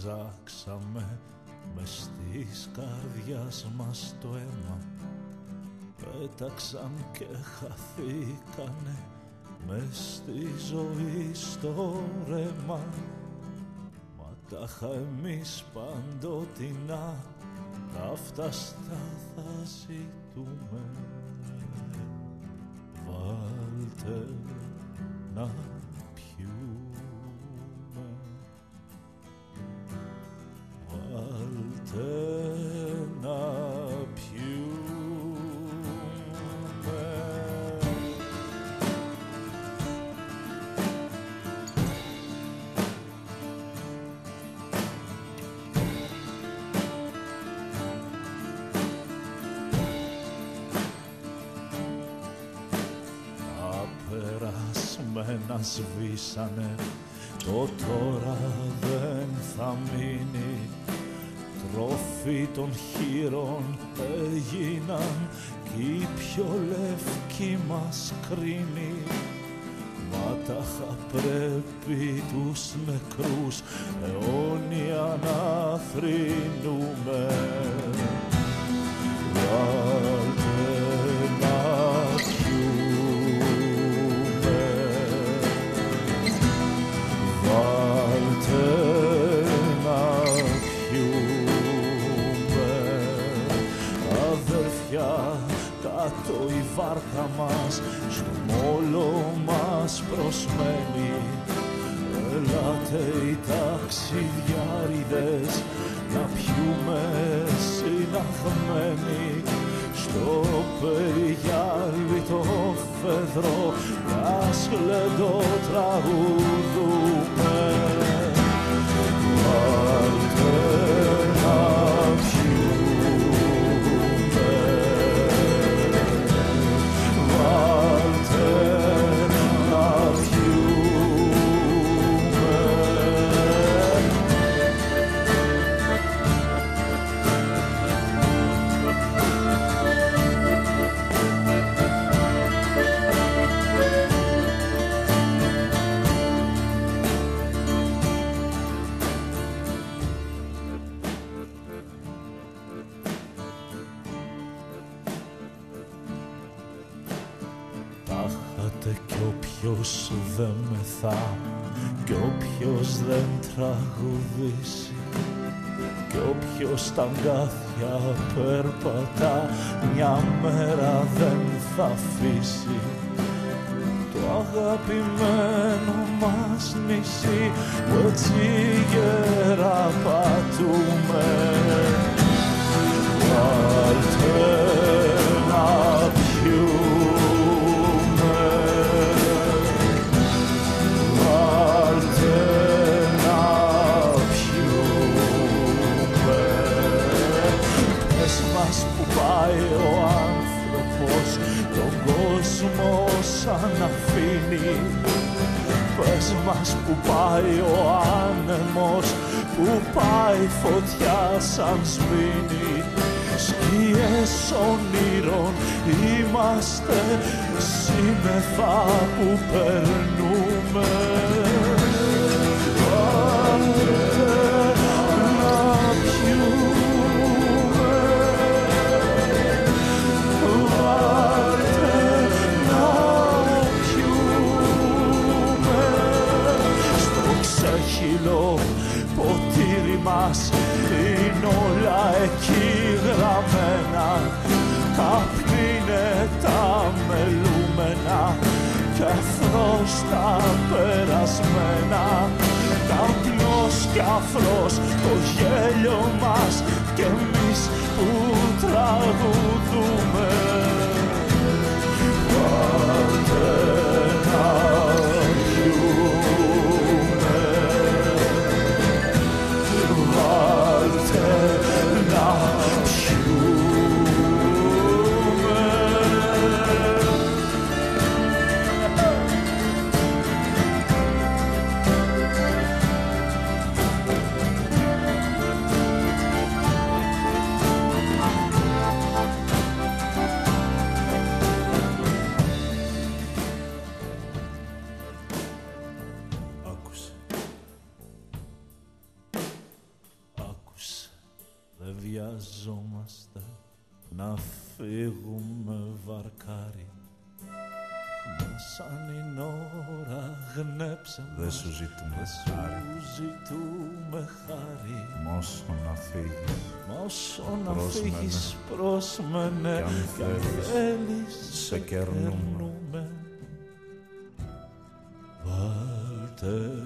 ψάξαμε με στις καρδιάς μας το αίμα. Πέταξαν και χαθήκανε με στη ζωή στο ρέμα. Μα τα εμείς παντοτινά τα στα θα ζητούμε. Βάλτε να να σβήσανε. Το τώρα δεν θα μείνει. Τροφή των χείρων έγιναν κι οι πιο λευκοί μας κρίνει. Μα τα πρέπει τους νεκρούς αιώνια να θρυνούμε βάρκα μας στο μόλο μας προσμένει. Ελάτε οι ταξιδιάριδες να πιούμε συναχμένοι στο περιγιάλι το φεδρό να σκλεντό τραγουδούμε τραγουδήσει κι όποιος τα αγκάθια περπατά μια μέρα δεν θα αφήσει. Το αγαπημένο μας νησί που έτσι γερά μας που πάει ο άνεμος Που πάει φωτιά σαν σβήνει Σκιές ονείρων είμαστε Σύννεφα που περνούμε μας. Είναι όλα εκεί γραμμένα. Καπνίνε τα μελούμενα. Και αφρός τα περασμένα. Καπνός και αφρός το γέλιο μας. Και εμείς που τραγουδούμε. Βιαζόμαστε να φύγουμε βαρκάρι. Μα σαν η ώρα γνέψε Δεν σου ζητούμε χάρη Σου ζητούμε χάρη. Μ' όσο να φύγεις. Μ' όσο να φύγεις πρόσμενε Κι αν θέλεις σε κερνούμε. Βάλτε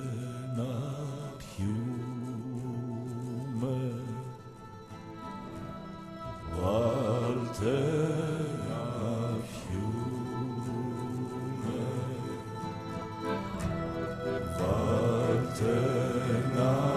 Tonight.